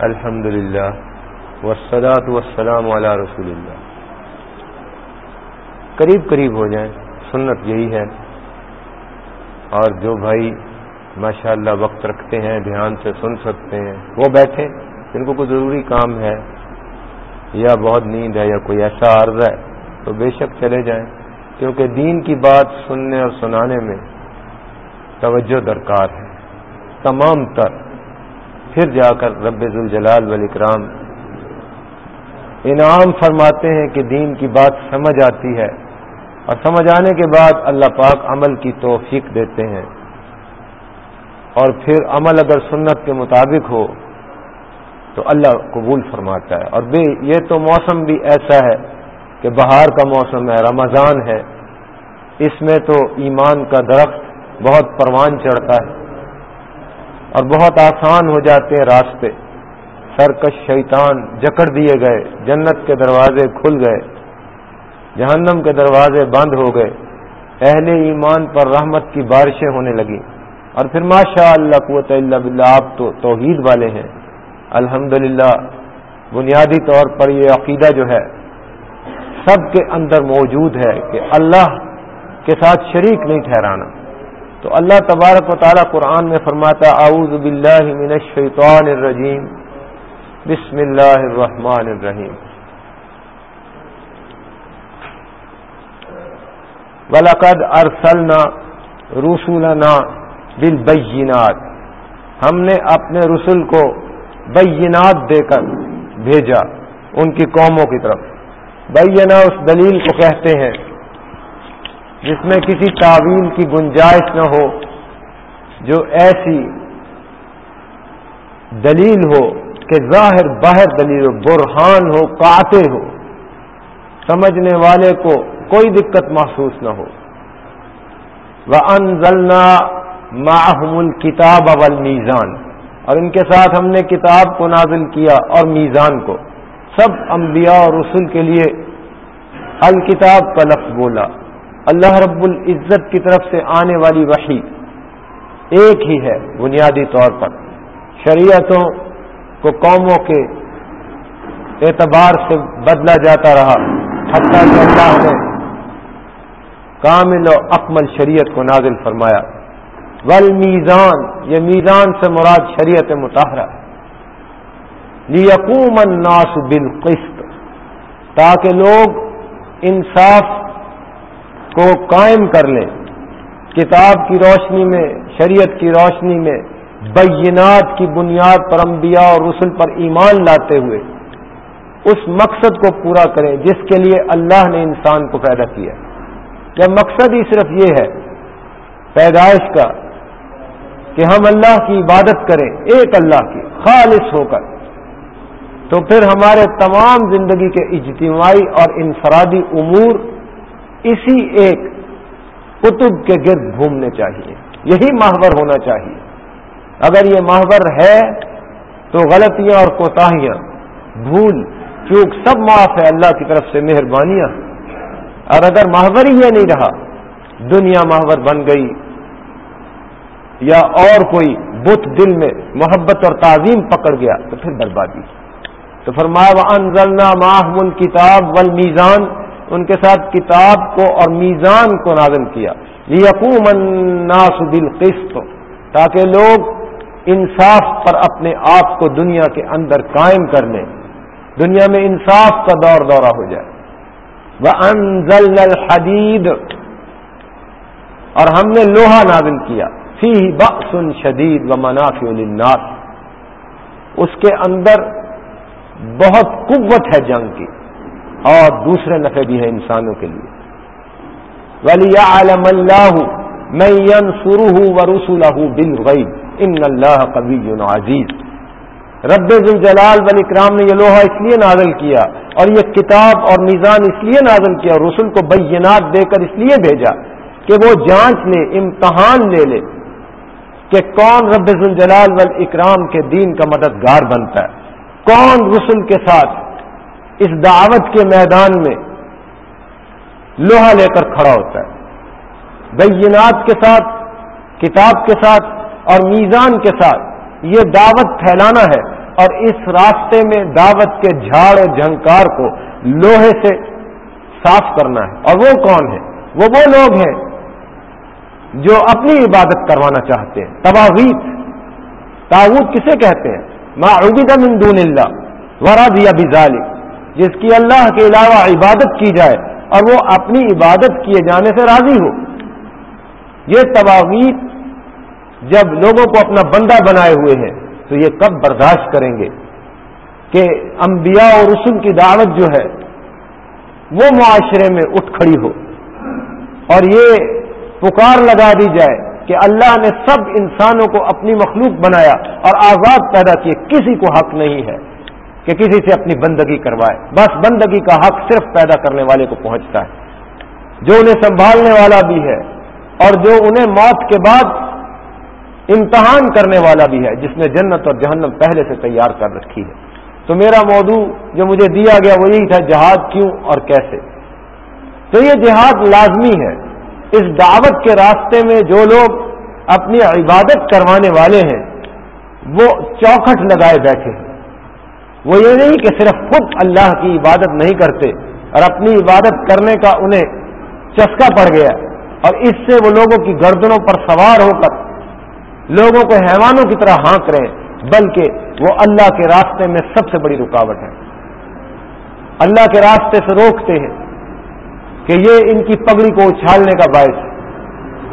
الحمد للہ وسلاۃ وسلام علی رسول اللہ۔ قریب قریب ہو جائیں، سنت یہی ہے۔ اور جو بھائی ماشاء اللہ وقت رکھتے ہیں، دھیان سے سن سکتے ہیں، وہ بیٹھے، جن کو کوئی ضروری کام ہے یا بہت نیند ہے یا کوئی ایسا عرض ہے، تو بے شک چلے جائیں۔ کیونکہ دین کی بات سننے اور سنانے میں توجہ درکار ہے۔ تمام تر پھر جا کر رب الجلال والاکرام انعام فرماتے ہیں کہ دین کی بات سمجھ آتی ہے اور سمجھ آنے کے بعد اللہ پاک عمل کی توفیق دیتے ہیں۔ اور پھر عمل اگر سنت کے مطابق ہو تو اللہ قبول فرماتا ہے۔ اور بھی یہ تو موسم بھی ایسا ہے کہ بہار کا موسم ہے، رمضان ہے۔ اس میں تو ایمان کا درخت بہت پروان چڑھتا ہے۔ اور بہت آسان ہو جاتے ہیں راستے۔ سرکش شیطان جکڑ دیے گئے، جنت کے دروازے کھل گئے، جہنم کے دروازے بند ہو گئے۔ اہل ایمان پر رحمت کی بارشیں ہونے لگی اور پھر ماشاء اللہ قوت اللہ بلّہ آپ تو توحید والے ہیں۔ الحمد بنیادی طور پر یہ عقیدہ جو ہے، سب کے اندر موجود ہے کہ اللہ کے ساتھ شریک نہیں ٹھہرانا۔ تو اللہ تبارک و تعالیٰ قرآن میں فرماتا اعوذ باللہ من الشیطان الرجیم، بسم اللہ الرحمن الرحیم۔ ولقد ارسلنا رسولنا بالبینات ہم نے اپنے رسول کو بینات دے کر بھیجا، ان کی قوموں کی طرف۔ بینا اس دلیل کو کہتے ہیں جس میں کسی تعویل کی گنجائش نہ ہو، جو ایسی دلیل ہو کہ ظاہر باہر دلیل ہو، برہان ہو کاتے ہو، سمجھنے والے کو کوئی دقت محسوس نہ ہو۔ وہ انزلنا ماہم کتاب اول میزان اور ان کے ساتھ ہم نے کتاب کو نازل کیا اور میزان کو۔ سب انبیاء اور رسول کے لیے الکتاب کا لفظ بولا۔ اللہ رب العزت کی طرف سے آنے والی وحی ایک ہی ہے بنیادی طور پر۔ شریعتوں کو قوموں کے اعتبار سے بدلا جاتا رہا۔ حتیٰ کہ اللہ نے کامل و اکمل شریعت کو نازل فرمایا۔ ول میزان یہ میزان سے مراد شریعت متحرہ لیقوم الناس بالقسط، تاکہ لوگ انصاف کو قائم کر لیں کتاب کی روشنی میں، شریعت کی روشنی میں، بینات کی بنیاد پر انبیاء اور رسل پر ایمان لاتے ہوئے۔ اس مقصد کو پورا کریں جس کے لیے اللہ نے انسان کو پیدا کیا۔ کہ مقصد ہی صرف یہ ہے، پیدائش کا، کہ ہم اللہ کی عبادت کریں، ایک اللہ کی، خالص ہو کر۔ تو پھر ہمارے تمام زندگی کے اجتماعی اور انفرادی امور اسی ایک کتب کے گرد گھومنے چاہیے۔ یہی ماہور ہونا چاہیے۔ اگر یہ ماہور ہے تو غلطیاں اور کوتاہیاں، بھول، چوک، سب معاف ہے اللہ کی طرف سے مہربانیاں۔ اور اگر ماہور ہی یہ نہیں رہا، دنیا ماہور بن گئی۔ یا اور کوئی بت دل میں محبت اور تعظیم پکڑ گیا تو پھر بربادی۔ تو فرمایا انزلنا ماہم کتاب ول میزان ان کے ساتھ کتاب کو اور میزان کو نازل کیا۔ یقوم الناس بالقسط، تاکہ لوگ انصاف پر اپنے آپ کو دنیا کے اندر قائم کر لیں۔ دنیا میں انصاف کا دور دورہ ہو جائے۔ وہ انزل الحدید اور ہم نے لوہا نازل کیا۔ فی بخش شدید و منافع للناس۔ اس کے اندر بہت قوت ہے جنگ کی۔ اور دوسرے نفع بھی ہے انسانوں کے لیے۔ ولی عالم اللہ میں سرو ہوں و ان اللہ کبھی عزیز رب الجلال ولی کرام نے یہ لوہا اس لیے نازل کیا اور یہ کتاب اور میزان اس لیے نازل کیا اور رسول کو بینات دے کر اس لیے بھیجا کہ وہ جانچ لے، امتحان لے لے کہ کون رب الجلال والاکرام کے دین کا مددگار بنتا ہے۔ کون رسل کے ساتھ اس دعوت کے میدان میں لوہا لے کر کھڑا ہوتا ہے۔ بینات کے ساتھ، کتاب کے ساتھ اور میزان کے ساتھ یہ دعوت پھیلانا ہے اور اس راستے میں دعوت کے جھاڑ و جھنکار کو لوہے سے صاف کرنا ہے۔ اور وہ کون ہے؟ وہ وہ لوگ ہیں جو اپنی عبادت کروانا چاہتے ہیں۔ تباغیت تاغوت کسے کہتے ہیں؟ ما عبد من دون اللہ ورا دیا بزالی جس کی اللہ کے علاوہ عبادت کی جائے اور وہ اپنی عبادت کیے جانے سے راضی ہو۔ یہ تباغیت جب لوگوں کو اپنا بندہ بنائے ہوئے ہیں، تو یہ کب برداشت کریں گے؟ کہ انبیاء اور رسول کی دعوت جو ہے، وہ معاشرے میں اٹھ کھڑی ہو۔ اور یہ پکار لگا دی جائے کہ اللہ نے سب انسانوں کو اپنی مخلوق بنایا اور آزاد پیدا کیے، کسی کو حق نہیں ہے۔ کہ کسی سے اپنی بندگی کروائے۔ بس بندگی کا حق صرف پیدا کرنے والے کو پہنچتا ہے۔ جو انہیں سنبھالنے والا بھی ہے اور جو انہیں موت کے بعد امتحان کرنے والا بھی ہے، جس نے جنت اور جہنم پہلے سے تیار کر رکھی ہے۔ تو میرا موضوع جو مجھے دیا گیا وہ یہی تھا، جہاد کیوں اور کیسے؟ تو یہ جہاد لازمی ہے۔ اس دعوت کے راستے میں جو لوگ اپنی عبادت کروانے والے ہیں، وہ چوکھٹ لگائے بیٹھے ہیں۔ وہ یہ نہیں کہ صرف خود اللہ کی عبادت نہیں کرتے اور اپنی عبادت کرنے کا انہیں چسکا پڑ گیا اور اس سے وہ لوگوں کی گردنوں پر سوار ہو کر لوگوں کو حیوانوں کی طرح ہانک رہے ہیں، بلکہ وہ اللہ کے راستے میں سب سے بڑی رکاوٹ ہے اللہ کے راستے سے روکتے ہیں کہ یہ ان کی پگڑی کو اچھالنے کا باعث ہے۔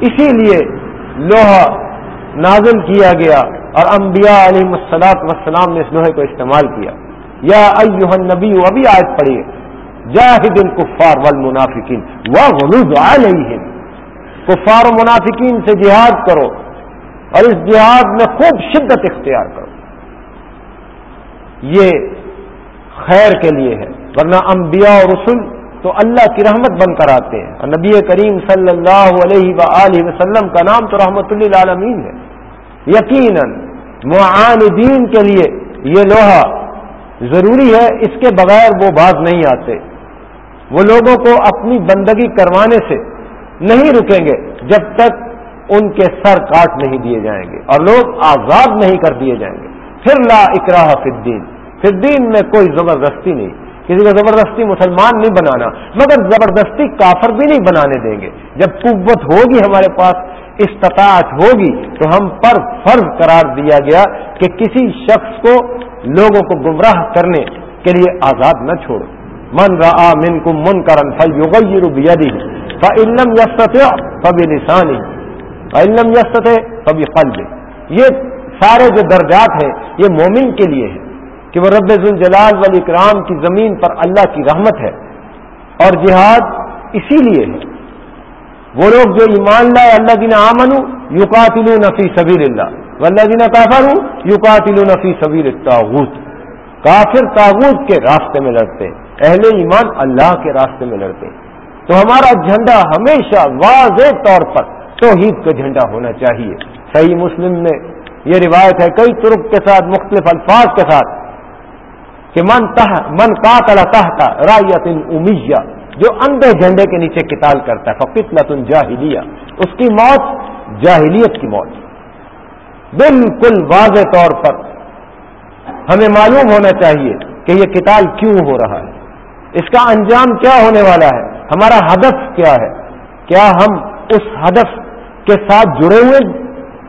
اسی لیے لوہا نازل کیا گیا اور انبیاء علیہ مسلاط وسلام نے اس لوہے کو استعمال کیا۔ یا ایوہ نبی ابھی آج پڑھیے جاہد الکفار والمنافقین وغلوظ علیہم۔ کفار و منافقین سے جہاد کرو اور اس جہاد میں خوب شدت اختیار کرو۔ یہ خیر کے لیے ہے۔ ورنہ انبیاء اور رسول تو اللہ کی رحمت بن کر آتے ہیں۔ اور نبی کریم صلی اللہ علیہ و وسلم کا نام تو رحمت اللہ عالمین ہے۔ یقیناً معاندین کے لیے یہ لوہا ضروری ہے اس کے بغیر وہ باز نہیں آتے۔ وہ لوگوں کو اپنی بندگی کروانے سے نہیں رکیں گے جب تک ان کے سر کاٹ نہیں دیے جائیں گے اور لوگ آزاد نہیں کر دیے جائیں گے۔ پھر لا اکراہ فدین فدین میں کوئی زبردستی نہیں۔ کسی کو زبردستی مسلمان نہیں بنانا، مگر زبردستی کافر بھی نہیں بنانے دیں گے۔ جب قوت ہوگی ہمارے پاس استطاعت ہوگی تو ہم پر فرض قرار دیا گیا کہ کسی شخص کو لوگوں کو گمراہ کرنے کے لیے آزاد نہ چھوڑو۔ من را من کو من کرن فل فعلم یست فبی نسانی علم یست فبی قلب یہ سارے جو درجات ہیں، یہ مومن کے لیے ہیں کہ وہ رب الجلال والی اکرام کی زمین پر اللہ کی رحمت ہے اور جہاد اسی لیے ہے۔ وہ لوگ جو ایمان لائے اللہ دینا آمن یوکاتل نفی سبیر اللہ اللہ دینا کافر ہوں یوکاتل نفی سبیر تاغوت کافر تاغوت کے راستے میں لڑتے، اہل ایمان اللہ کے راستے میں لڑتے۔ تو ہمارا جھنڈا ہمیشہ واضح طور پر توحید کا جھنڈا ہونا چاہیے۔ صحیح مسلم میں یہ روایت ہے، کئی ترک کے ساتھ، مختلف الفاظ کے ساتھ کہ من تہ من کا تلا تحتا رایت امیہ جو اندھے جھنڈے کے نیچے کتال کرتا ہے فقت لتن جاہلیہ اس کی موت جاہلیت کی موت بالکل واضح طور پر ہمیں معلوم ہونا چاہیے کہ یہ کتال کیوں ہو رہا ہے۔ اس کا انجام کیا ہونے والا ہے؟ ہمارا ہدف کیا ہے؟ کیا ہم اس ہدف کے ساتھ جڑے ہوئے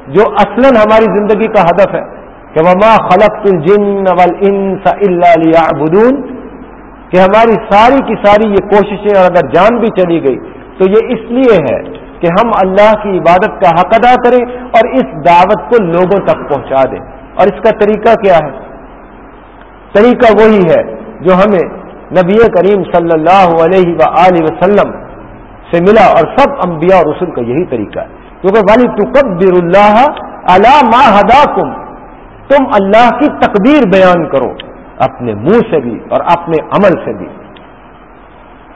جو اصلاً ہماری زندگی کا ہدف ہے۔ کہ وما خلق الجن والانس الا ليعبدون۔ کہ ہماری ساری کی ساری یہ کوششیں اور اگر جان بھی چلی گئی تو یہ اس لیے ہے کہ ہم اللہ کی عبادت کا حق ادا کریں اور اس دعوت کو لوگوں تک پہنچا دیں۔ اور اس کا طریقہ کیا ہے؟ طریقہ وہی ہے جو ہمیں نبی کریم صلی اللہ علیہ و وسلم سے ملا اور سب انبیاء اور رسول کا یہی طریقہ ہے۔ کیونکہ والی تقبر اللہ اللہ ما ہدا تم اللہ کی تقدیر بیان کرو۔ اپنے منہ سے بھی اور اپنے عمل سے بھی۔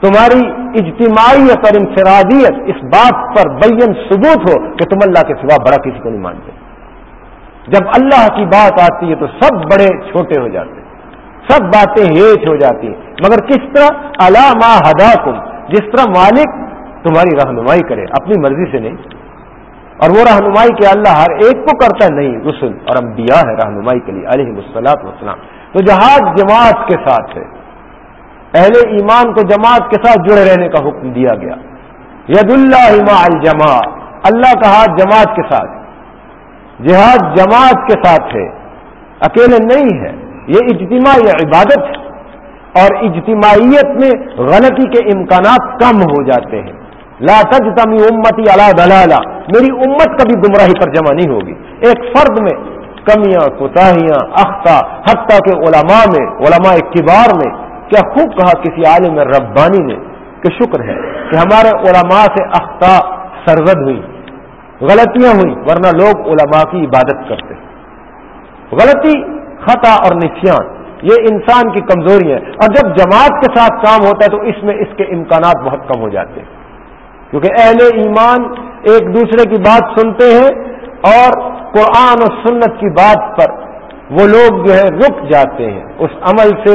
تمہاری اجتماعیت اور انفرادیت اس بات پر بین ثبوت ہو کہ تم اللہ کے سوا بڑا کسی کو نہیں مانتے۔ جب اللہ کی بات آتی ہے تو سب بڑے چھوٹے ہو جاتے سب باتیں ہیچ ہو جاتی ہیں۔ مگر کس طرح؟ اللہ ما ہدا جس طرح مالک تمہاری رہنمائی کرے، اپنی مرضی سے نہیں۔ اور وہ رہنمائی کے اللہ ہر ایک کو کرتا ہے نہیں، رسول اور انبیاء ہے رہنمائی کے لیے علیہ مسلاط وسلام تو جہاد جماعت کے ساتھ ہے۔ اہل ایمان کو جماعت کے ساتھ جڑے رہنے کا حکم دیا گیا۔ ید اللہ الجما اللہ کا ہاتھ جماعت کے ساتھ جہاد جماعت کے ساتھ ہے۔ اکیلے نہیں ہے، یہ اجتماع یہ عبادت ہے۔ اور اجتماعیت میں غلطی کے امکانات کم ہو جاتے ہیں۔ لا تجتمی امتی اللہ دلالہ میری امت کبھی گمراہی پر جمع نہیں ہوگی۔ ایک فرد میں کمیاں، کوتاہیاں اختہ حتیٰ کے علماء میں، علماء کبار میں، کیا خوب کہا کسی عالم ربانی نے کہ شکر ہے کہ ہمارے علماء سے اختہ سرزد ہوئی، غلطیاں ہوئی، ورنہ لوگ علماء کی عبادت کرتے غلطی، خطا اور نسیان یہ انسان کی کمزوری ہے اور جب جماعت کے ساتھ کام ہوتا ہے تو اس میں اس کے امکانات بہت کم ہو جاتے ہیں۔ کیونکہ اہل ایمان ایک دوسرے کی بات سنتے ہیں اور قرآن و سنت کی بات پر وہ لوگ جو ہے رک جاتے ہیں اس عمل سے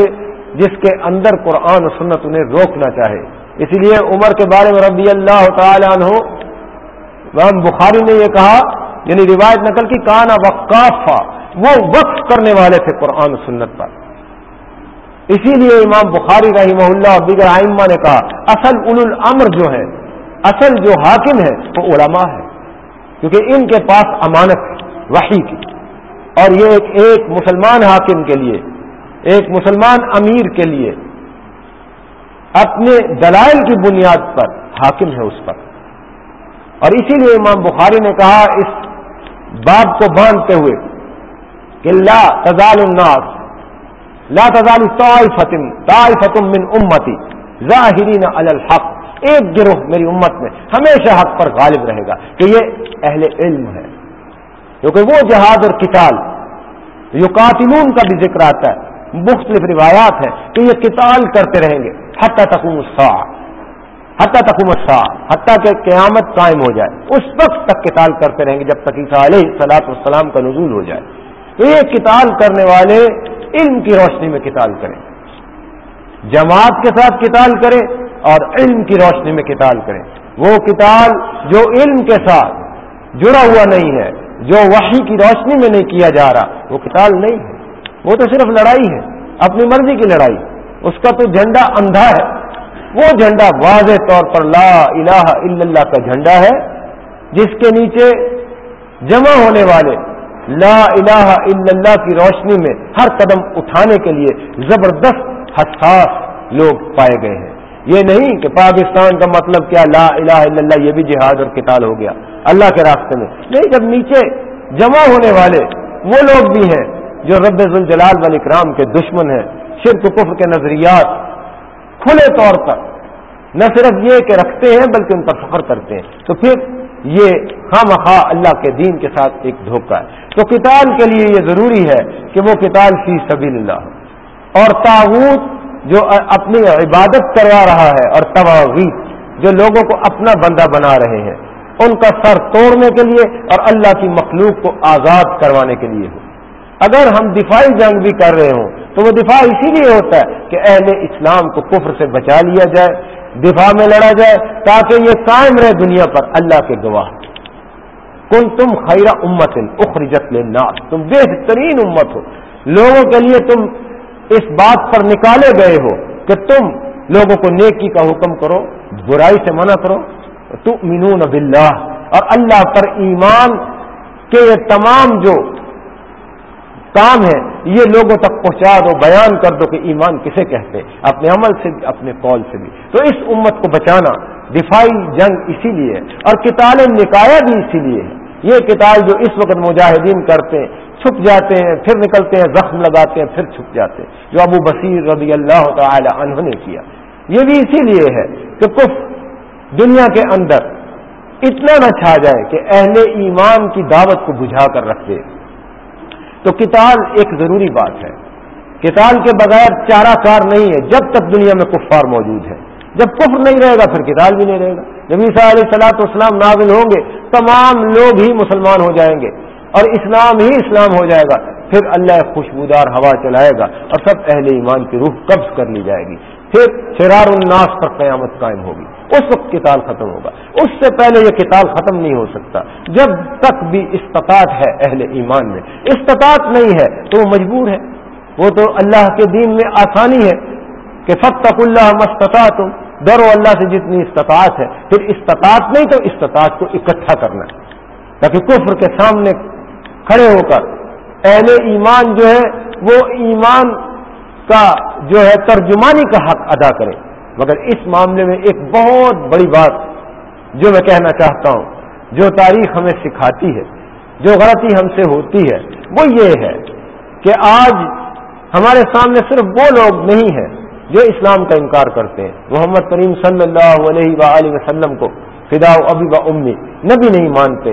جس کے اندر قرآن و سنت انہیں روکنا چاہے۔ اسی لیے عمر کے بارے میں رضی اللہ تعالیٰ عنہ امام بخاری نے یہ کہا یعنی روایت نقل کی، کانا وقافہ وہ وقف کرنے والے تھے قرآن و سنت پر۔ اسی لیے امام بخاری رحمہ اللہ اور دیگر آئمہ نے کہا، اصل اول الامر جو ہے، اصل جو حاکم ہے وہ علماء ہے کیونکہ ان کے پاس امانت ہے وحی کی۔ اور یہ ایک ایک مسلمان حاکم کے لیے، ایک مسلمان امیر کے لیے اپنے دلائل کی بنیاد پر حاکم ہے اس پر۔ اور اسی لیے امام بخاری نے کہا اس باب کو باندھتے ہوئے کہ لا تزال الناس، لا تزال طائفتم طائفتم من امتی، ظاہرین علی الحق۔ ایک گروہ میری امت میں ہمیشہ حق پر غالب رہے گا کہ یہ اہل علم ہے۔ کیونکہ وہ جہاد اور کتال یقاتلون کا بھی ذکر آتا ہے۔ مختلف روایات ہیں کہ یہ کتال کرتے رہیں گے۔ حتیٰ تقوم الساعہ حتیٰ تقوم الساعہ حتیٰ کہ قیامت قائم ہو جائے۔ اس وقت تک کتال کرتے رہیں گے جب تک عیسیٰ علیہ سلاط والسلام کا نزول ہو جائے۔ تو یہ کتال کرنے والے علم کی روشنی میں کتاب کریں۔ جماعت کے ساتھ کتاب کریں۔ اور علم کی روشنی میں کتاب کریں۔ وہ کتاب جو علم کے ساتھ جڑا ہوا نہیں ہے، جو وحی کی روشنی میں نہیں کیا جا رہا، وہ کتاب نہیں ہے۔ وہ تو صرف لڑائی ہے، اپنی مرضی کی لڑائی۔ اس کا تو جھنڈا اندھا ہے۔ وہ جھنڈا واضح طور پر لا الہ الا اللہ کا جھنڈا ہے، جس کے نیچے جمع ہونے والے لا الہ الا اللہ کی روشنی میں ہر قدم اٹھانے کے لیے زبردست حساس لوگ پائے گئے ہیں۔ یہ نہیں کہ پاکستان کا مطلب کیا لا الہ الا اللہ، یہ بھی جہاد اور قتال ہو گیا، اللہ کے راستے میں۔ نہیں، جب نیچے جمع ہونے والے وہ لوگ بھی ہیں جو رب الجلال والی کرام کے دشمن ہیں، شرک کفر کے نظریات کھلے طور پر۔ نہ صرف یہ کہ رکھتے ہیں، بلکہ ان پر فخر کرتے ہیں۔ تو پھر یہ خام خواہ اللہ کے دین کے ساتھ ایک دھوکہ ہے۔ تو کتاب کے لیے یہ ضروری ہے کہ وہ کتاب فی سبیل اللہ۔ اور تاغوت جو اپنی عبادت کروا رہا ہے اور تواغیت جو لوگوں کو اپنا بندہ بنا رہے ہیں۔ ان کا سر توڑنے کے لیے اور اللہ کی مخلوق کو آزاد کروانے کے لیے۔ ہو اگر ہم دفاعی جنگ بھی کر رہے ہوں، تو وہ دفاع اسی لیے ہوتا ہے کہ اہل اسلام کو کفر سے بچا لیا جائے، دفاع میں لڑا جائے، تاکہ یہ قائم رہے دنیا پر اللہ کے گواہ۔ کن تم خیرہ امت اخرجت للناس، تم بہترین امت ہو۔ لوگوں کے لیے تم اس بات پر نکالے گئے ہو کہ تم لوگوں کو نیکی کا حکم کرو، برائی سے منع کرو۔ تو مینون باللہ۔ اور اللہ پر ایمان کے یہ تمام جو کام ہے یہ لوگوں تک پہنچا دو، بیان کر دو کہ ایمان کسے کہتے اپنے عمل سے بھی اپنے قول سے بھی۔ تو اس امت کو بچانا دفاعی جنگ اسی لیے اور کتاب نکایا بھی اسی لیے ہے۔ یہ کتاب جو اس وقت مجاہدین کرتے ہیں چھپ جاتے ہیں، پھر نکلتے ہیں، زخم لگاتے ہیں، پھر چھپ جاتے ہیں۔ جو ابو بصیر رضی اللہ تعالی عنہ نے کیا۔ یہ بھی اسی لیے ہے کہ کف دنیا کے اندر اتنا نہ چھا جائے کہ اہل ایمان کی دعوت کو بجھا کر رکھ دے۔ تو کتاب ایک ضروری بات ہے۔ کتاب کے بغیر چارہ کار نہیں ہے۔ جب تک دنیا میں کفار موجود ہے جب کفر نہیں رہے گا، پھر کتاب بھی نہیں رہے گا۔ جب عیسیٰ علیہ سلاۃ اسلام نازل ہوں گے، تمام لوگ ہی مسلمان ہو جائیں گے۔ اور اسلام ہی اسلام ہو جائے گا، پھر اللہ خوشبودار ہوا چلائے گا اور سب اہل ایمان کی روح قبض کر لی جائے گی۔ پھر شرار الناس پر قیامت قائم ہوگی۔ اس وقت کتاب ختم ہوگا۔ اس سے پہلے یہ کتاب ختم نہیں ہو سکتا۔ جب تک بھی استطاعت ہے اہل ایمان میں۔ استطاعت نہیں ہے تو وہ مجبور ہے۔ وہ تو اللہ کے دین میں آسانی ہے کہ فتق اللہ مستطاع تم در و اللہ سے جتنی استطاعت ہے۔ پھر استطاعت نہیں تو استطاعت کو اکٹھا کرنا ہے۔ تاکہ کفر کے سامنے کھڑے ہو کر۔ اہل ایمان جو ہے، وہ ایمان کا جو ہے، ترجمانی کا حق ادا کرے مگر اس معاملے میں ایک بہت بڑی بات جو میں کہنا چاہتا ہوں، جو تاریخ ہمیں سکھاتی ہے، جو غلطی ہم سے ہوتی ہے، وہ یہ ہے کہ آج ہمارے سامنے صرف وہ لوگ نہیں ہیں جو اسلام کا انکار کرتے ہیں۔ محمد کریم صلی اللہ علیہ وآلہ وسلم کو فدا ابی و امی نبی نہیں مانتے۔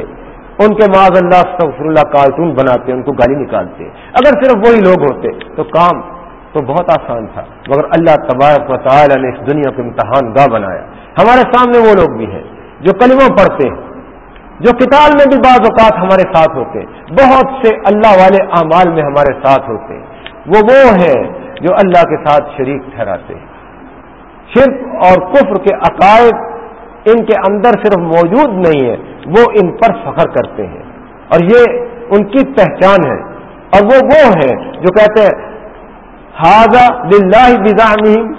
ان کے معذ اللہ استغفر اللہ کارٹون بناتے، ان کو گالی نکالتے۔ اگر صرف وہی لوگ ہوتے، تو کام تو بہت آسان تھا۔ مگر اللہ تبارک و تعالی نے اس دنیا کو امتحان گاہ بنایا۔ ہمارے سامنے وہ لوگ بھی ہیں جو کلموں پڑھتے ہیں، جو کتاب میں بھی بعض اوقات ہمارے ساتھ ہوتے ہیں۔ بہت سے اللہ والے اعمال میں ہمارے ساتھ ہوتے ہیں۔ وہ وہ ہیں جو اللہ کے ساتھ شریک ٹھہراتے ہیں۔ شرک اور کفر کے عقائد ان کے اندر صرف موجود نہیں ہے، وہ ان پر فخر کرتے ہیں۔ اور یہ ان کی پہچان ہے۔ اور وہ وہ ہیں جو کہتے ہیں ہاضا بزام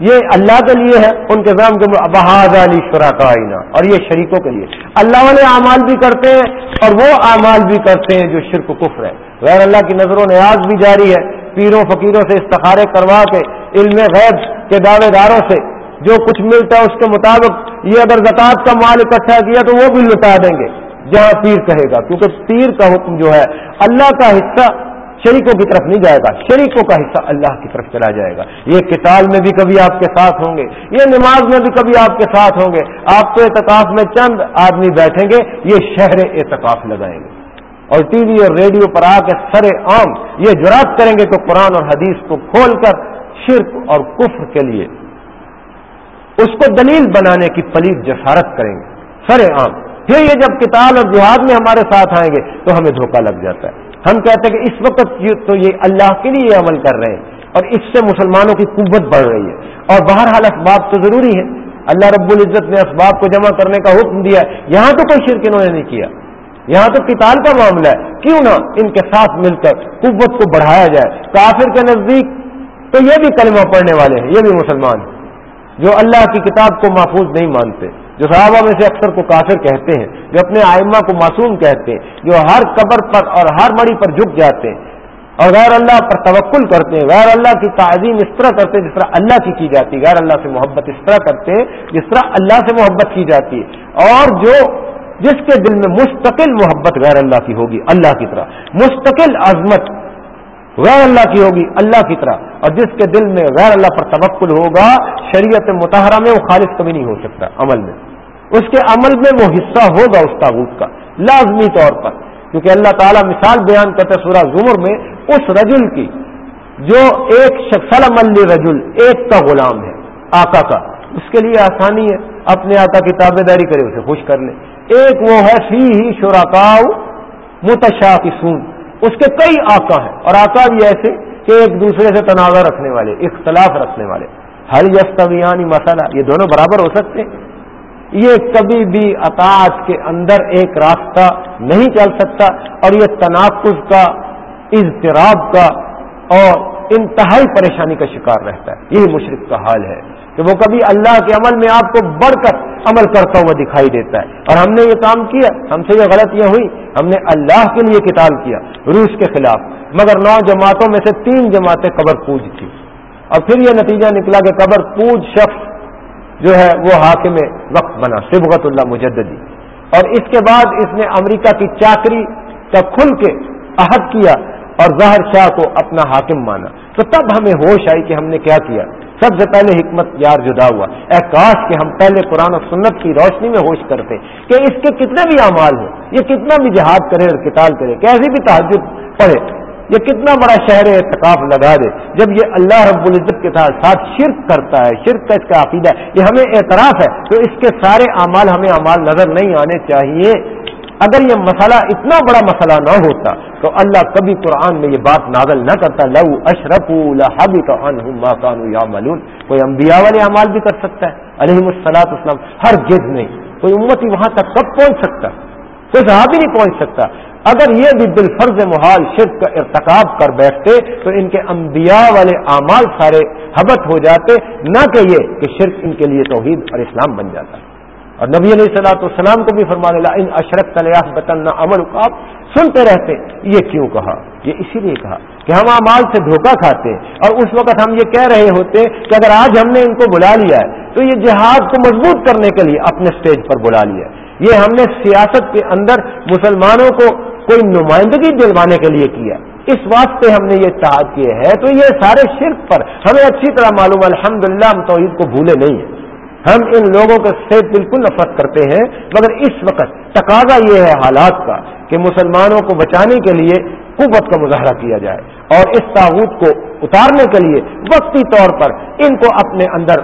یہ اللہ کے لیے ہے، ان کے نام کے بحاظ علی شرا اور یہ شریکوں کے لیے۔ اللہ والے اعمال بھی کرتے ہیں اور وہ اعمال بھی کرتے ہیں جو شرک کفر ہے۔ غیر اللہ کی نظر و نیاز بھی جاری ہے۔ پیروں، فقیروں سے استخارے کروا کے، علم غیب کے دعوے داروں سے جو کچھ ملتا ہے اس کے مطابق یہ اگر زکوٰۃ کا مال اکٹھا کیا تو وہ بھی لٹا دیں گے۔ جہاں پیر کہے گا، کیونکہ پیر کا حکم جو ہے، اللہ کا حصہ شریکوں کی طرف نہیں جائے گا، شریکوں کا حصہ اللہ کی طرف چلا جائے گا۔ یہ کتاب میں بھی کبھی آپ کے ساتھ ہوں گے، یہ نماز میں بھی کبھی آپ کے ساتھ ہوں گے۔ آپ تو اعتکاف میں چند آدمی بیٹھیں گے، یہ شہر اعتکاف لگائیں گے۔ اور ٹی وی اور ریڈیو پر آ کے سر عام یہ جرات کریں گے کہ قرآن اور حدیث کو کھول کر شرک اور کفر کے لیے اس کو دلیل بنانے کی پلیز جسارت کریں گے۔ سر عام۔ پھر یہ جب کتاب اور جہاد میں ہمارے ساتھ آئیں گے تو ہمیں دھوکہ لگ جاتا ہے۔ ہم کہتے ہیں کہ اس وقت تو یہ اللہ کے لیے عمل کر رہے ہیں اور اس سے مسلمانوں کی قوت بڑھ رہی ہے۔ اور بہرحال اسباب تو ضروری ہے اللہ رب العزت نے اسباب کو جمع کرنے کا حکم دیا ہے۔ یہاں تو کوئی شرک انہوں نے نہیں کیا۔ یہاں تو کتاب کا معاملہ ہے۔ کیوں نہ ان کے ساتھ مل کر قوت کو بڑھایا جائے۔ کافر کے نزدیک تو یہ بھی کلمہ پڑھنے والے ہیں، یہ بھی مسلمان ہیں۔ جو اللہ کی کتاب کو محفوظ نہیں مانتے، جو صحابہ میں سے اکثر کو کافر کہتے ہیں، جو اپنے آئمہ کو معصوم کہتے ہیں، جو ہر قبر پر اور ہر مڑی پر جھک جاتے ہیں اور غیر اللہ پر توکل کرتے ہیں، غیر اللہ کی تعظیم اس طرح کرتے ہیں جس طرح اللہ کی کی جاتی ہے، غیر اللہ سے محبت اس طرح کرتے ہیں جس طرح اللہ سے محبت کی جاتی ہے۔ اور جو جس کے دل میں مستقل محبت غیر اللہ کی ہوگی، اللہ کی طرح۔ مستقل عظمت غیر اللہ کی ہوگی، اللہ کی طرح۔ اور جس کے دل میں غیر اللہ پر توکل ہوگا، شریعت متحرہ میں وہ خالص کبھی نہیں ہو سکتا عمل میں۔ اس کے عمل میں وہ حصہ ہوگا اس تابوت کا، لازمی طور پر۔ کیونکہ اللہ تعالیٰ مثال بیان کرتے سورہ زمر میں، اس رجل کی، جو ایک شخصلم رجل، ایک کا غلام ہے، آقا کا۔ اس کے لیے آسانی ہے، اپنے آقا کی تابے داری کرے، اسے خوش کر لے۔ ایک وہ ہے فی ہی شراکاؤ متشا اس کے کئی آقا ہیں اور آقا بھی ایسے کہ ایک دوسرے سے تنازع رکھنے والے، اختلاف رکھنے والے۔ ہر یستویانی مسئلہ یہ دونوں برابر ہو سکتے ہیں۔ یہ کبھی بھی اطاعت کے اندر ایک راستہ نہیں چل سکتا اور یہ تناقض کا، اضطراب کا اور انتہائی پریشانی کا شکار رہتا ہے۔ یہی مشرق کا حال ہے۔ کہ وہ کبھی اللہ کے عمل میں آپ کو بڑھ کر عمل کرتا ہوا دکھائی دیتا ہے۔ اور ہم نے یہ کام کیا، ہم سے یہ غلطیاں ہوئی۔ ہم نے اللہ کے لیے کتاب کیا، روس کے خلاف۔ مگر نو جماعتوں میں سے تین جماعتیں قبر پوج تھی اور پھر یہ نتیجہ نکلا کہ قبر پوج شخص جو ہے وہ حاکم وقت بنا سبغت اللہ مجددی۔ اور اس کے بعد اس نے امریکہ کی چاکری کا کھل کے عہد کیا۔ اور ظاہر شاہ کو اپنا حاکم مانا۔ تو تب ہمیں ہوش آئی کہ ہم نے کیا کیا۔ سب سے پہلے حکمت یار جدا ہوا۔ اے کاش کہ ہم پہلے قرآن و سنت کی روشنی میں ہوش کرتے کہ اس کے کتنے بھی اعمال ہوں یہ کتنا بھی جہاد کرے اور کتاب کرے کیسی بھی تحجد پڑھے، یہ کتنا بڑا شہر اعتکاف لگا دے۔ جب یہ اللہ رب العزت کے ساتھ شرک کرتا ہے، شرک کا اس کا عقیدہ ہے، یہ ہمیں اعتراف ہے، تو اس کے سارے اعمال ہمیں اعمال نظر نہیں آنے چاہیے۔ اگر یہ مسئلہ اتنا بڑا مسئلہ نہ ہوتا تو اللہ کبھی قرآن میں یہ بات نازل نہ کرتا، لو اشرف یا ملون کوئی انبیاء والے اعمال بھی کر سکتا ہے۔ علیہ السلاط اسلام ہر گز نہیں کوئی امت وہاں تک کب پہنچ سکتا؟ کوئی صحابی نہیں پہنچ سکتا۔ اگر یہ بھی دل فرض محال شرک کا ارتکاب کر بیٹھتے تو ان کے انبیاء والے اعمال سارے حبت ہو جاتے، نہ کہ یہ کہ شرک ان کے لیے توحید اور اسلام بن جاتا۔ اور نبی علیہ السلاۃ السلام کو بھی فرمانے لگا، ان اشرک تلیاس بطن عمل آپ سنتے رہتے، یہ کیوں کہا؟ یہ اسی لیے کہا کہ ہم امال سے دھوکہ کھاتے ہیں اور اس وقت ہم یہ کہہ رہے ہوتے کہ اگر آج ہم نے ان کو بلا لیا ہے، تو یہ جہاد کو مضبوط کرنے کے لیے اپنے اسٹیج پر بلا لیا ہے۔ یہ ہم نے سیاست کے اندر مسلمانوں کو کوئی نمائندگی دلوانے کے لیے کیا اس واسطے ہم نے یہ اتحاد کیے ہیں۔ تو یہ سارے شرک پر ہمیں اچھی طرح معلوم الحمد للہ ہم توحید کو بھولے نہیں ہیں۔ ہم ان لوگوں کے سے بالکل نفرت کرتے ہیں، مگر اس وقت تقاضا یہ ہے حالات کا کہ مسلمانوں کو بچانے کے لیے قوت کا مظاہرہ کیا جائے اور اس تعوت کو اتارنے کے لیے وقتی طور پر ان کو اپنے اندر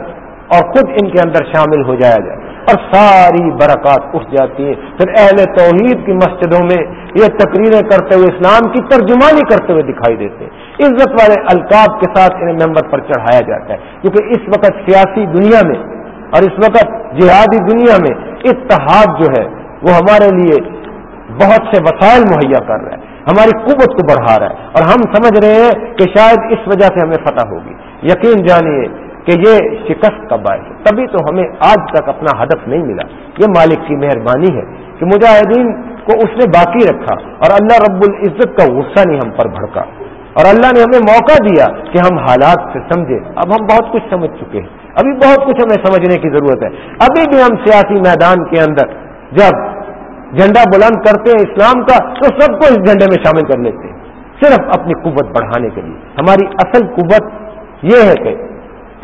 اور خود ان کے اندر شامل ہو جایا جائے اور ساری برکات اٹھ جاتی ہیں۔ پھر اہل توحید کی مسجدوں میں یہ تقریریں کرتے ہوئے، اسلام کی ترجمانی کرتے ہوئے دکھائی دیتے ہیں۔ عزت والے القاب کے ساتھ انہیں ممبر پر چڑھایا جاتا ہے، کیونکہ اس وقت سیاسی دنیا میں اور اس وقت جہادی دنیا میں اتحاد جو ہے وہ ہمارے لیے بہت سے وسائل مہیا کر رہا ہے، ہماری قوت کو بڑھا رہا ہے، اور ہم سمجھ رہے ہیں کہ شاید اس وجہ سے ہمیں فتح ہوگی۔ یقین جانیے کہ یہ شکست کا باعث ہے۔ تبھی تو ہمیں آج تک اپنا ہدف نہیں ملا۔ یہ مالک کی مہربانی ہے کہ مجاہدین کو اس نے باقی رکھا اور اللہ رب العزت کا غصہ نہیں ہم پر بھڑکا۔ اور اللہ نے ہمیں موقع دیا کہ ہم حالات سے سمجھے اب ہم بہت کچھ سمجھ چکے ہیں۔ ابھی بہت کچھ ہمیں سمجھنے کی ضرورت ہے۔ ابھی بھی ہم سیاسی میدان کے اندر جب جھنڈا بلند کرتے ہیں اسلام کا، تو سب کو اس جھنڈے میں شامل کر لیتے ہیں۔ صرف اپنی قوت بڑھانے کے لیے۔ ہماری اصل قوت یہ ہے کہ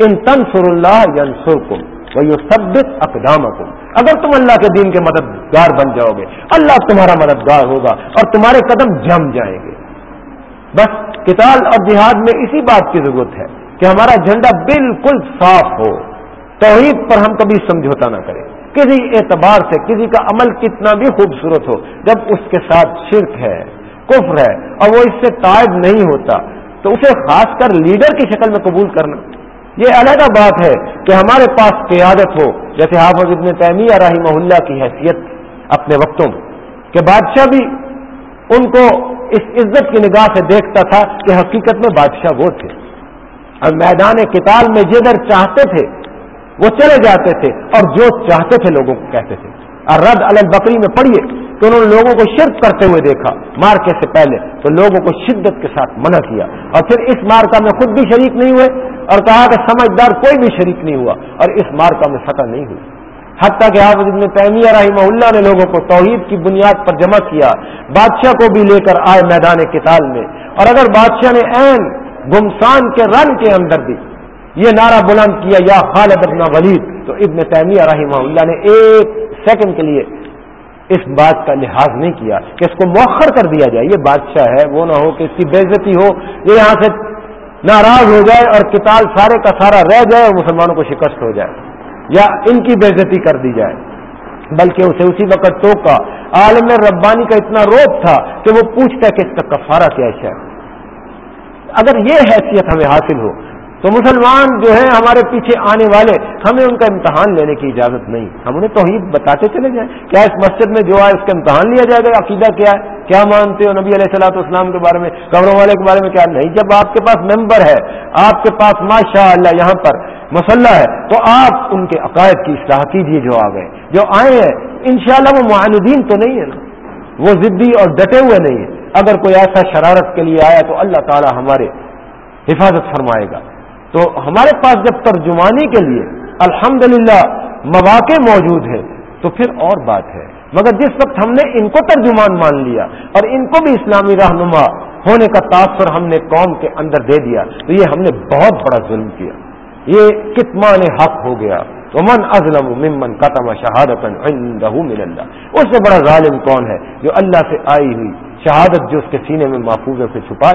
ان تنسر اللہ ینسر کم وہ یہ سبت اگر تم اللہ کے دین کے مددگار بن جاؤ گے، اللہ تمہارا مددگار ہوگا اور تمہارے قدم جم جائیں گے۔ بس کتاب اور جہاد میں اسی بات کی ضرورت ہے۔ کہ ہمارا جھنڈا بالکل صاف ہو۔ توحید پر ہم کبھی سمجھوتا نہ کریں۔ کسی اعتبار سے کسی کا عمل کتنا بھی خوبصورت ہو، جب اس کے ساتھ شرک ہے، کفر ہے، اور وہ اس سے تائب نہیں ہوتا، تو اسے خاص کر لیڈر کی شکل میں قبول کرنا۔ یہ علیحدہ بات ہے کہ ہمارے پاس قیادت ہو، جیسے حافظ ابن تیمیہ رحمہ اللہ کی حیثیت اپنے وقتوں میں۔ کہ بادشاہ بھی ان کو اس عزت کی نگاہ سے دیکھتا تھا کہ حقیقت میں بادشاہ وہ تھے۔ اور میدان کتاب میں جدھر چاہتے تھے، وہ چلے جاتے تھے اور جو چاہتے تھے لوگوں کو کہتے تھے۔ اور رد البکری میں پڑھیے تو انہوں نے لوگوں کو شرک کرتے ہوئے دیکھا، مارکے سے پہلے تو لوگوں کو شدت کے ساتھ منع کیا۔ اور پھر اس مارکا میں خود بھی شریک نہیں ہوئے اور کہا کہ سمجھدار کوئی بھی شریک نہیں ہوا اور اس مارکا میں فتح نہیں ہوئی۔ حتیٰ کہ حافظ ابن تیمیہ رحمہ اللہ نے لوگوں کو توحید کی بنیاد پر جمع کیا، بادشاہ کو بھی لے کر آئے میدان کتال میں۔ اور اگر بادشاہ نے این گمسان کے رن کے اندر بھی یہ نعرہ بلند کیا، یا خالد ابن ولید، تو ابن تیمیہ رحمہ اللہ نے ایک سیکنڈ کے لیے اس بات کا لحاظ نہیں کیا کہ اس کو مؤخر کر دیا جائے۔ یہ بادشاہ ہے، وہ نہ ہو کہ اس کی بےزتی ہو، یہ یہاں سے ناراض ہو جائے اور کتاب سارے کا سارا رہ جائے اور مسلمانوں کو شکست ہو جائے، یا ان کی بےزتی کر دی جائے۔ بلکہ اسے اسی وقت ٹوکا۔ عالم ربانی کا اتنا روپ تھا کہ وہ پوچھتا ہے کہ اس کا کفارہ کیا ہے۔ اگر یہ حیثیت ہمیں حاصل ہو تو مسلمان جو ہیں ہمارے پیچھے آنے والے، ہمیں ان کا امتحان لینے کی اجازت نہیں۔ ہم انہیں توحید بتاتے چلے جائیں۔ کیا اس مسجد میں جو آئے اس کا امتحان لیا جائے گا؟ عقیدہ کیا ہے؟ کیا مانتے ہو نبی علیہ السلاۃ اسلام کے بارے میں؟ قبروں والے کے بارے میں کیا؟ نہیں، جب آپ کے پاس ممبر ہے، آپ کے پاس ماشاء اللہ یہاں پر مسلح ہے، تو آپ ان کے عقائد کی اصلاح کیجیے جو آ گئے۔ جو آئے ہیں، انشاءاللہ وہ معاندین تو نہیں ہے نا۔ وہ ضدی اور ڈٹے ہوئے نہیں ہیں۔ اگر کوئی ایسا شرارت کے لیے آیا تو اللہ تعالی ہمارے حفاظت فرمائے گا۔ تو ہمارے پاس جب ترجمانی کے لیے الحمد مواقع موجود ہے تو پھر اور بات ہے۔ مگر جس وقت ہم نے ان کو ترجمان مان لیا اور ان کو بھی اسلامی رہنما ہونے کا تاثر ہم نے قوم کے اندر دے دیا تو یہ ہم نے بہت بڑا ظلم کیا۔ یہ کتمان حق ہو گیا۔ من ازلم ممن قتم شہادت من اللہ۔ اس سے بڑا ظالم کون ہے جو اللہ سے آئی ہوئی شہادت جو اس کے سینے میں محفوظ ہے اسے چھپا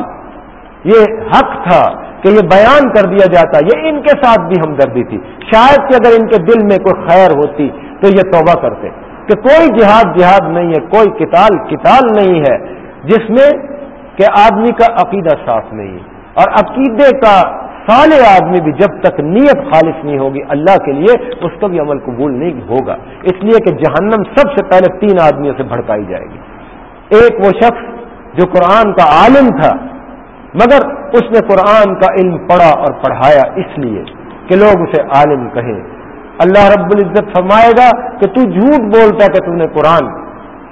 یہ حق تھا کہ یہ بیان کر دیا جاتا، یہ ان کے ساتھ بھی ہمدردی تھی۔ شاید کہ اگر ان کے دل میں کوئی خیر ہوتی تو یہ توبہ کرتے۔ کہ کوئی جہاد جہاد نہیں ہے، کوئی کتال کتال نہیں ہے، جس میں کہ آدمی کا عقیدہ صاف نہیں ہے۔ اور عقیدے کا سال آدمی بھی جب تک نیت خالص نہیں ہوگی اللہ کے لیے، اس کا بھی عمل قبول نہیں ہوگا۔ اس لیے کہ جہنم سب سے پہلے تین آدمیوں سے بھڑکائی جائے گی۔ ایک وہ شخص جو قرآن کا عالم تھا، مگر اس نے قرآن کا علم پڑھا اور پڑھایا۔ اس لیے کہ لوگ اسے عالم کہیں۔ اللہ رب العزت فرمائے گا کہ تو جھوٹ بولتا کہ تو نے قرآن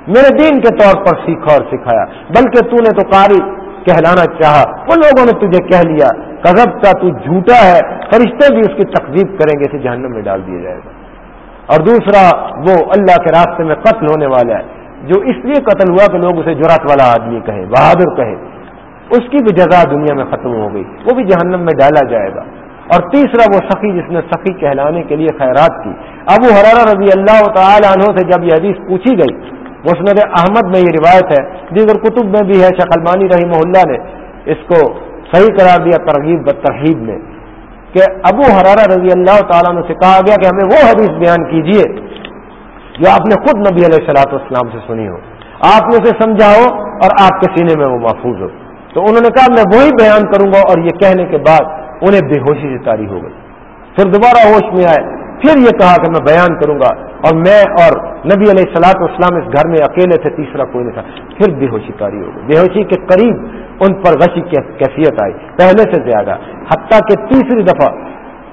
میرے دین کے طور پر سیکھا اور سکھایا، بلکہ تو نے تو قاری کہلانا چاہا۔ وہ لوگوں نے تجھے کہہ لیا۔ کذب کا تو جھوٹا ہے، فرشتے بھی اس کی تقزیب کریں گے، اسے جہنم میں ڈال دیا جائے گا۔ اور دوسرا، وہ اللہ کے راستے میں قتل ہونے والا ہے، جو اس لیے قتل ہوا کہ لوگ اسے جرات والا آدمی کہیں بہادر کہیں اس کی بھی جزا دنیا میں ختم ہو گئی، وہ بھی جہنم میں ڈالا جائے گا۔ اور تیسرا، وہ سخی جس نے سخی کہلانے کے لیے خیرات کی۔ ابو حرارہ رضی اللہ تعالی عنہ سے جب یہ حدیث پوچھی گئی مسند احمد میں یہ روایت ہے، دیگر کتب میں بھی ہے شکلمانی رحیم اللہ نے اس کو صحیح قرار دیا ترغیب ترغیب میں کہ ابو حرارہ رضی اللہ تعالیٰ عنہ سے کہا گیا کہ ہمیں وہ حدیث بیان کیجیے جو آپ نے خود نبی علیہ السلاۃ والسلام سے سنی ہو۔ آپ نے اسے سمجھا ہو اور آپ کے سینے میں وہ محفوظ ہو۔ تو انہوں نے کہا، میں وہی بیان کروں گا اور یہ کہنے کے بعد انہیں بے ہوشی سے تاری ہو گئی۔ پھر دوبارہ ہوش میں آئے پھر یہ کہا کہ میں بیان کروں گا اور میں اور نبی علیہ السلاط اسلام اس گھر میں اکیلے تھے، تیسرا کوئی نہیں تھا۔ پھر بے ہوشی تاری ہو گئی۔ بے ہوشی کے قریب ان پر غشی کی کیفیت آئی۔ پہلے سے زیادہ۔ حتیٰ کہ تیسری دفعہ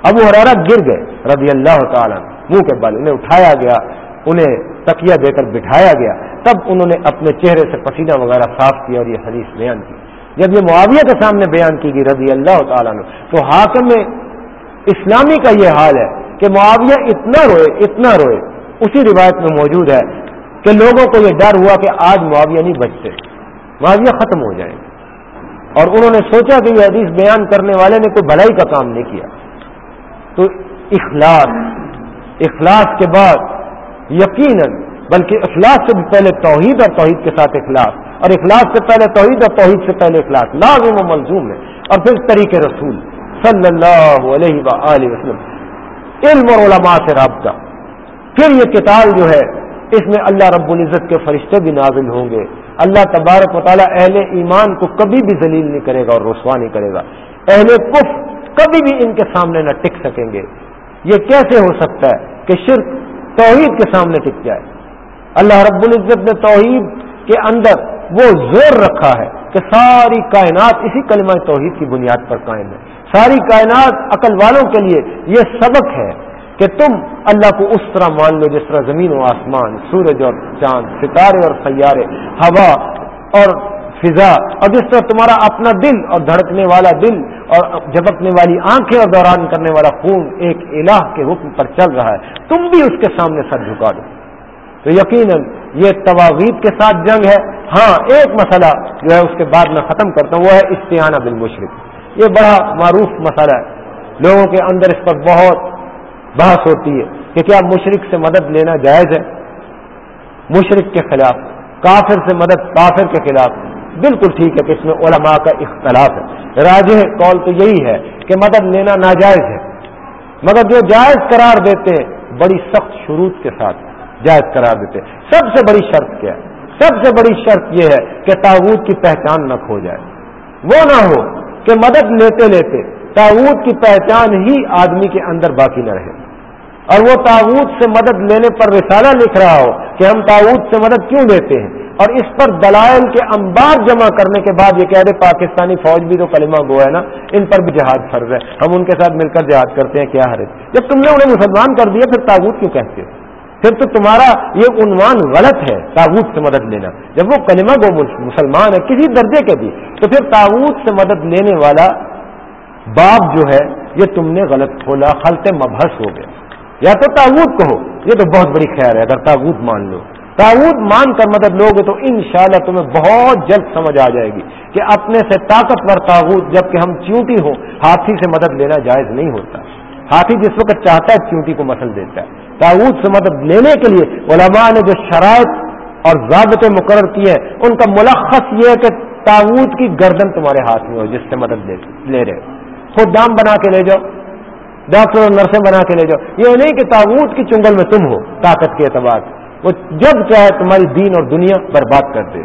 ابو حرارہ گر گئے رضی اللہ تعالیٰ منہ کے بل انہیں اٹھایا گیا، انہیں تکیا دے کر بٹھایا گیا۔ تب انہوں نے اپنے چہرے سے پسینہ وغیرہ صاف کیا اور یہ حدیث بیان کی۔ جب یہ معاویہ کے سامنے بیان کی گئی رضی اللہ تعالیٰ نے تو حاکم اسلامی کا یہ حال ہے۔ کہ معاویہ اتنا روئے اتنا روئے۔ اسی روایت میں موجود ہے کہ لوگوں کو یہ ڈر ہوا کہ آج معاویہ نہیں بچتے۔ معاویہ ختم ہو جائیں اور انہوں نے سوچا کہ یہ حدیث بیان کرنے والے نے کوئی بھلائی کا کام نہیں کیا۔ تو اخلاص اخلاص کے بعد یقیناً، بلکہ اخلاص سے بھی پہلے توحید اور توحید کے ساتھ اخلاص۔ اور اخلاص سے پہلے توحید اور توحید سے پہلے اخلاص۔ لازم و ملزوم ہے۔ اور پھر طریقے رسول صلی اللہ علیہ وآلہ وسلم۔ علم اور علماء سے رابطہ۔ پھر یہ کتاب جو ہے، اس میں اللہ رب العزت کے فرشتے بھی نازل ہوں گے۔ اللہ تبارک و تعالیٰ اہل ایمان کو کبھی بھی ذلیل نہیں کرے گا اور رسوا نہیں کرے گا۔ اہل کف کبھی بھی ان کے سامنے نہ ٹک سکیں گے۔ یہ کیسے ہو سکتا ہے کہ شرک توحید کے سامنے ٹک جائے؟ اللہ رب العزت نے توحید کے اندر وہ زور رکھا ہے کہ ساری کائنات اسی کلمہ توحید کی بنیاد پر قائم ہے۔ ساری کائنات عقل والوں کے لیے یہ سبق ہے کہ تم اللہ کو اس طرح مان لو جس طرح زمین و آسمان، سورج اور چاند، ستارے اور سیارے، ہوا اور فضا، اور جس طرح تمہارا اپنا دل اور دھڑکنے والا دل اور جھپکنے والی آنکھیں اور دوران کرنے والا خون ایک الہ کے حکم پر چل رہا ہے، تم بھی اس کے سامنے سر جھکا دو۔ تو یقیناً یہ تواغید کے ساتھ جنگ ہے۔ ہاں ایک مسئلہ جو ہے اس کے بعد میں ختم کرتا ہوں، وہ ہے استعانہ بالمشرق یہ بڑا معروف مسئلہ ہے۔ لوگوں کے اندر اس پر بہت بحث ہوتی ہے کہ کیا مشرق سے مدد لینا جائز ہے۔ مشرق کے خلاف، کافر سے مدد کافر کے خلاف۔ بالکل ٹھیک ہے کہ اس میں علماء کا اختلاف ہے۔ راج کال تو یہی ہے کہ مدد لینا ناجائز ہے۔ مگر جو جائز قرار دیتے ہیں، بڑی سخت شروط کے ساتھ جائز قرار دیتے سب سے بڑی شرط کیا ہے؟ سب سے بڑی شرط یہ ہے کہ تاوت کی پہچان نہ کھو جائے۔ وہ نہ ہو کہ مدد لیتے لیتے تاوت کی پہچان ہی آدمی کے اندر باقی نہ رہے۔ اور وہ تاوت سے مدد لینے پر رسالہ لکھ رہا ہو کہ ہم تاوت سے مدد کیوں لیتے ہیں؟ اور اس پر دلائل کے انبار جمع کرنے کے بعد یہ کہہ رہے، پاکستانی فوج بھی تو کلمہ گو ہے نا، ان پر بھی جہاد فرض ہے۔ ہم ان کے ساتھ مل کر جہاد کرتے ہیں، کیا حرج؟ جب تم نے انہیں مسلمان کر دیا، پھر تاوت کیوں کہتے ہو؟ پھر تو تمہارا یہ عنوان غلط ہے تاوت سے مدد لینا۔ جب وہ کلمہ گو مسلمان ہے، کسی درجے کے بھی، تو پھر تاوت سے مدد لینے والا باپ جو ہے، یہ تم نے غلط کھولا، خلط مبحث ہو گیا یا تو تاوت کہو یہ تو بہت بڑی خیر ہے، اگر تاوت مان لو۔ تاوت مان کر مدد لوگے تو انشاءاللہ تمہیں بہت جلد سمجھ آ جائے گی کہ اپنے سے طاقتور تاوت جبکہ ہم چیونٹی ہوں، ہاتھی سے مدد لینا جائز نہیں ہوتا۔ ہاتھی جس وقت چاہتا ہے چونٹی کو مسل دیتا ہے۔ تاوت سے مدد لینے کے لیے علماء نے جو شرائط اور ضابطے مقرر کیے ہیں، ان کا ملخص یہ ہے کہ تاوت کی گردن تمہارے ہاتھ میں ہو، جس سے مدد لے رہے خود دام بنا کے لے جاؤ، ڈاکٹر اور نرسیں بنا کے لے جاؤ۔ یہ نہیں کہ تاوت کی چنگل میں تم ہو، طاقت کے اعتبار وہ جب چاہے تمہاری دین اور دنیا برباد کر دے۔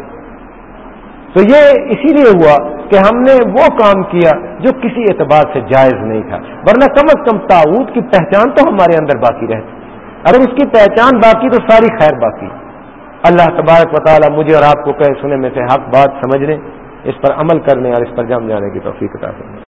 تو یہ اسی لیے ہوا کہ ہم نے وہ کام کیا جو کسی اعتبار سے جائز نہیں تھا۔ ورنہ کم از کم تعود کی پہچان تو ہمارے اندر باقی رہتی۔ اگر اس کی پہچان باقی تو ساری خیر باقی۔ اللہ تبارک و تعالی مجھے اور آپ کو کہے سنے میں سے حق بات سمجھنے اس پر عمل کرنے اور اس پر جم جانے کی توفیق کریں